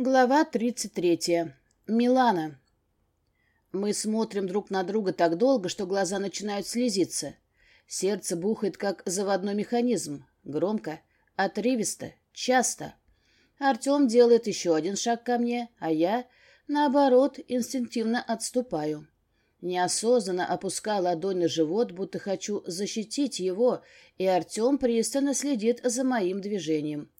Глава 33. Милана. Мы смотрим друг на друга так долго, что глаза начинают слезиться. Сердце бухает, как заводной механизм. Громко, отрывисто, часто. Артем делает еще один шаг ко мне, а я, наоборот, инстинктивно отступаю. Неосознанно опускаю ладонь на живот, будто хочу защитить его, и Артем пристально следит за моим движением.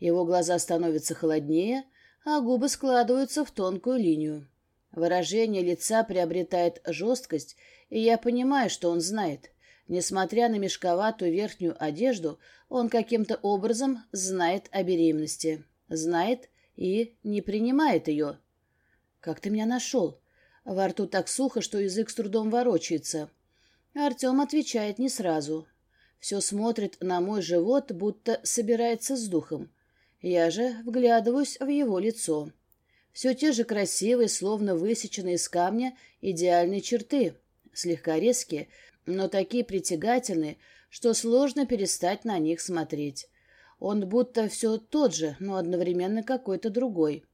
Его глаза становятся холоднее, а губы складываются в тонкую линию. Выражение лица приобретает жесткость, и я понимаю, что он знает. Несмотря на мешковатую верхнюю одежду, он каким-то образом знает о беременности. Знает и не принимает ее. «Как ты меня нашел?» Во рту так сухо, что язык с трудом ворочается. Артем отвечает не сразу. Все смотрит на мой живот, будто собирается с духом. Я же вглядываюсь в его лицо. Все те же красивые, словно высеченные из камня, идеальные черты, слегка резкие, но такие притягательные, что сложно перестать на них смотреть. Он будто все тот же, но одновременно какой-то другой.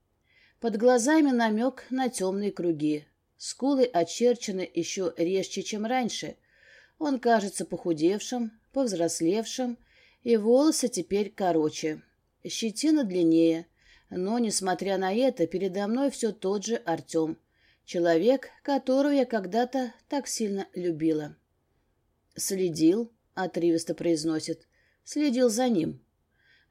Под глазами намек на темные круги. Скулы очерчены еще резче, чем раньше. Он кажется похудевшим, повзрослевшим, и волосы теперь короче. Щетина длиннее, но, несмотря на это, передо мной все тот же Артем, человек, которого я когда-то так сильно любила. «Следил», — отрывисто произносит, — «следил за ним».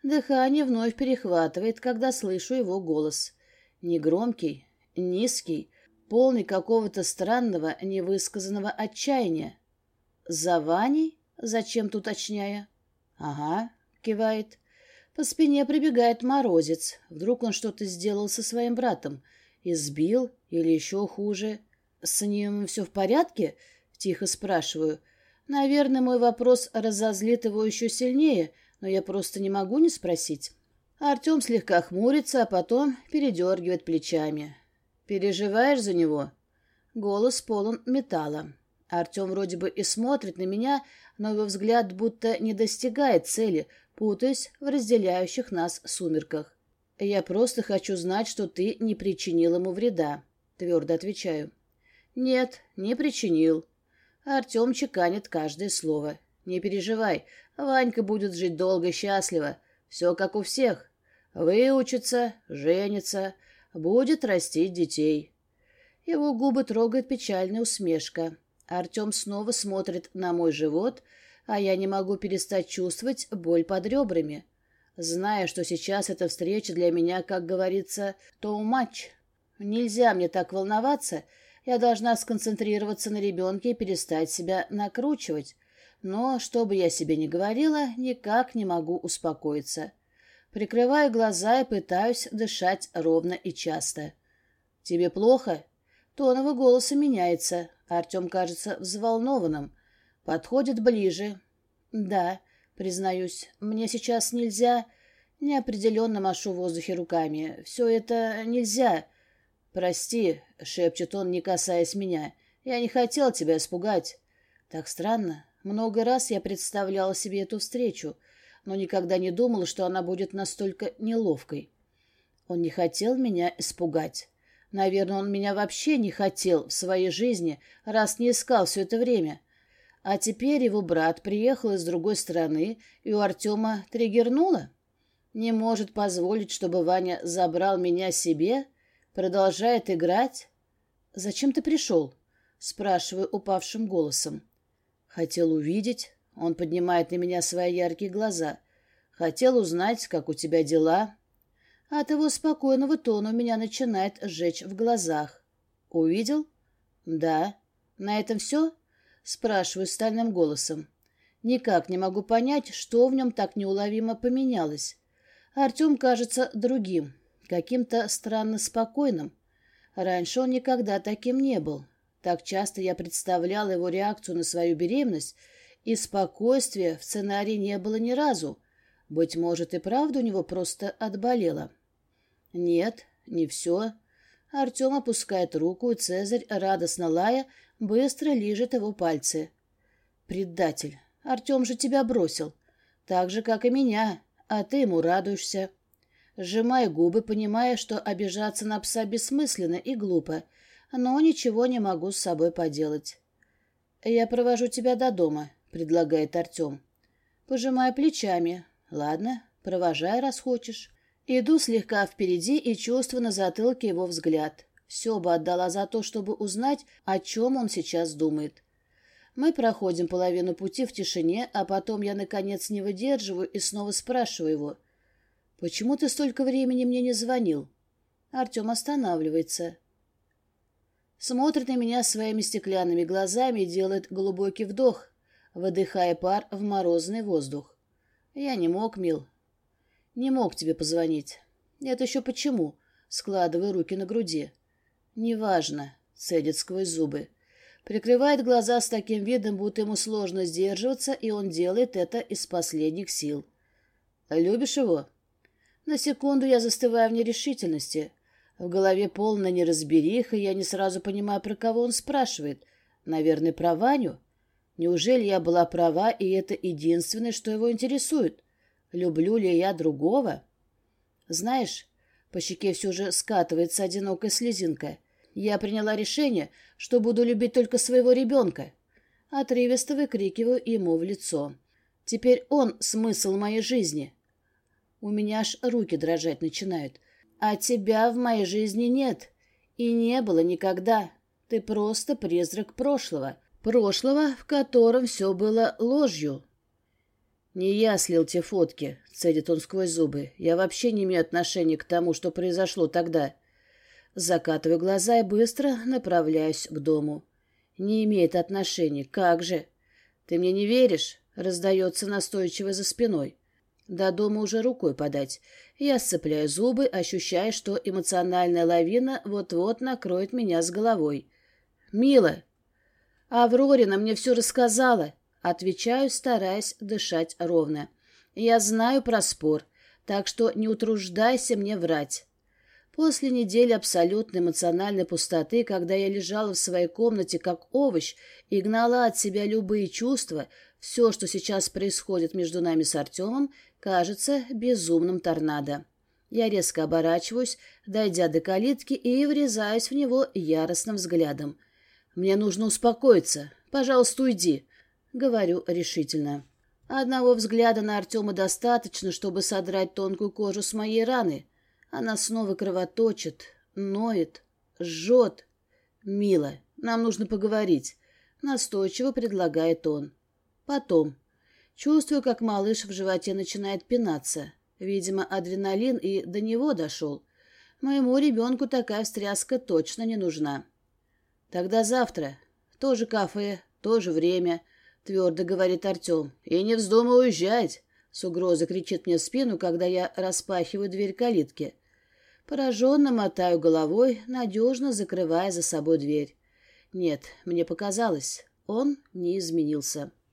Дыхание вновь перехватывает, когда слышу его голос. Негромкий, низкий, полный какого-то странного, невысказанного отчаяния. «За Ваней?» — зачем-то уточняя. «Ага», — кивает. По спине прибегает морозец. Вдруг он что-то сделал со своим братом. Избил или еще хуже. «С ним все в порядке?» — тихо спрашиваю. Наверное, мой вопрос разозлит его еще сильнее, но я просто не могу не спросить. Артем слегка хмурится, а потом передергивает плечами. «Переживаешь за него?» Голос полон металла. Артем вроде бы и смотрит на меня, но его взгляд будто не достигает цели, путаясь в разделяющих нас сумерках. «Я просто хочу знать, что ты не причинил ему вреда», — твердо отвечаю. «Нет, не причинил». Артем чеканит каждое слово. «Не переживай, Ванька будет жить долго и счастливо. Все как у всех. Выучится, женится, будет растить детей». Его губы трогает печальная усмешка. Артем снова смотрит на мой живот, а я не могу перестать чувствовать боль под ребрами. Зная, что сейчас эта встреча для меня, как говорится, то матч. Нельзя мне так волноваться, я должна сконцентрироваться на ребенке и перестать себя накручивать. Но, что бы я себе ни говорила, никак не могу успокоиться. Прикрываю глаза и пытаюсь дышать ровно и часто. «Тебе плохо?» Тон его голоса меняется. Артем кажется взволнованным. Подходит ближе. «Да», признаюсь, мне сейчас нельзя...» Неопределенно машу в воздухе руками. «Все это нельзя...» «Прости», — шепчет он, не касаясь меня. «Я не хотел тебя испугать». Так странно. Много раз я представляла себе эту встречу, но никогда не думала, что она будет настолько неловкой. Он не хотел меня испугать. Наверное, он меня вообще не хотел в своей жизни, раз не искал все это время. А теперь его брат приехал из другой страны, и у Артема триггернуло. Не может позволить, чтобы Ваня забрал меня себе? Продолжает играть? «Зачем ты пришел?» — спрашиваю упавшим голосом. «Хотел увидеть». Он поднимает на меня свои яркие глаза. «Хотел узнать, как у тебя дела». От его спокойного тона у меня начинает сжечь в глазах. «Увидел?» «Да». «На этом все?» Спрашиваю стальным голосом. Никак не могу понять, что в нем так неуловимо поменялось. Артем кажется другим, каким-то странно спокойным. Раньше он никогда таким не был. Так часто я представляла его реакцию на свою беременность, и спокойствия в сценарии не было ни разу. Быть может, и правда у него просто отболело. Нет, не все. Артем опускает руку, и Цезарь, радостно лая, быстро лижет его пальцы. «Предатель! Артем же тебя бросил. Так же, как и меня, а ты ему радуешься». Сжимаю губы, понимая, что обижаться на пса бессмысленно и глупо, но ничего не могу с собой поделать. «Я провожу тебя до дома», — предлагает Артем. Пожимая плечами. «Ладно, провожай, раз хочешь». Иду слегка впереди и чувствую на затылке его взгляд. Все бы отдала за то, чтобы узнать, о чем он сейчас думает. Мы проходим половину пути в тишине, а потом я, наконец, не выдерживаю и снова спрашиваю его. «Почему ты столько времени мне не звонил?» Артем останавливается. Смотрит на меня своими стеклянными глазами и делает глубокий вдох, выдыхая пар в морозный воздух. «Я не мог, мил. Не мог тебе позвонить. Это еще почему?» Складываю руки на груди. «Неважно», — цедит сквозь зубы. Прикрывает глаза с таким видом, будто ему сложно сдерживаться, и он делает это из последних сил. «Любишь его?» На секунду я застываю в нерешительности. В голове полная неразбериха, и я не сразу понимаю, про кого он спрашивает. Наверное, про Ваню? Неужели я была права, и это единственное, что его интересует? Люблю ли я другого? Знаешь, по щеке все же скатывается одинокая слезинка — я приняла решение, что буду любить только своего ребенка. Отрывисто выкрикиваю ему в лицо. Теперь он смысл моей жизни. У меня аж руки дрожать начинают. А тебя в моей жизни нет. И не было никогда. Ты просто призрак прошлого. Прошлого, в котором все было ложью. «Не я слил те фотки», — цедит он сквозь зубы. «Я вообще не имею отношения к тому, что произошло тогда. Закатываю глаза и быстро направляюсь к дому. Не имеет отношения. Как же? Ты мне не веришь? Раздается настойчиво за спиной. До дома уже рукой подать. Я сцепляю зубы, ощущая, что эмоциональная лавина вот-вот накроет меня с головой. «Мила!» «Аврорина мне все рассказала», — отвечаю, стараясь дышать ровно. «Я знаю про спор, так что не утруждайся мне врать. После недели абсолютной эмоциональной пустоты, когда я лежала в своей комнате как овощ и гнала от себя любые чувства, все, что сейчас происходит между нами с Артемом, кажется безумным торнадо. Я резко оборачиваюсь, дойдя до калитки, и врезаюсь в него яростным взглядом. «Мне нужно успокоиться. Пожалуйста, уйди», — говорю решительно. Одного взгляда на Артема достаточно, чтобы содрать тонкую кожу с моей раны — она снова кровоточит, ноет, жжет. «Мила, нам нужно поговорить», — настойчиво предлагает он. Потом. Чувствую, как малыш в животе начинает пинаться. Видимо, адреналин и до него дошел. Моему ребенку такая встряска точно не нужна. Тогда завтра. Тоже кафе, тоже время, твердо говорит Артем. И не вздумай уезжать. С угрозой кричит мне в спину, когда я распахиваю дверь калитки. Пораженно мотаю головой, надежно закрывая за собой дверь. Нет, мне показалось, он не изменился.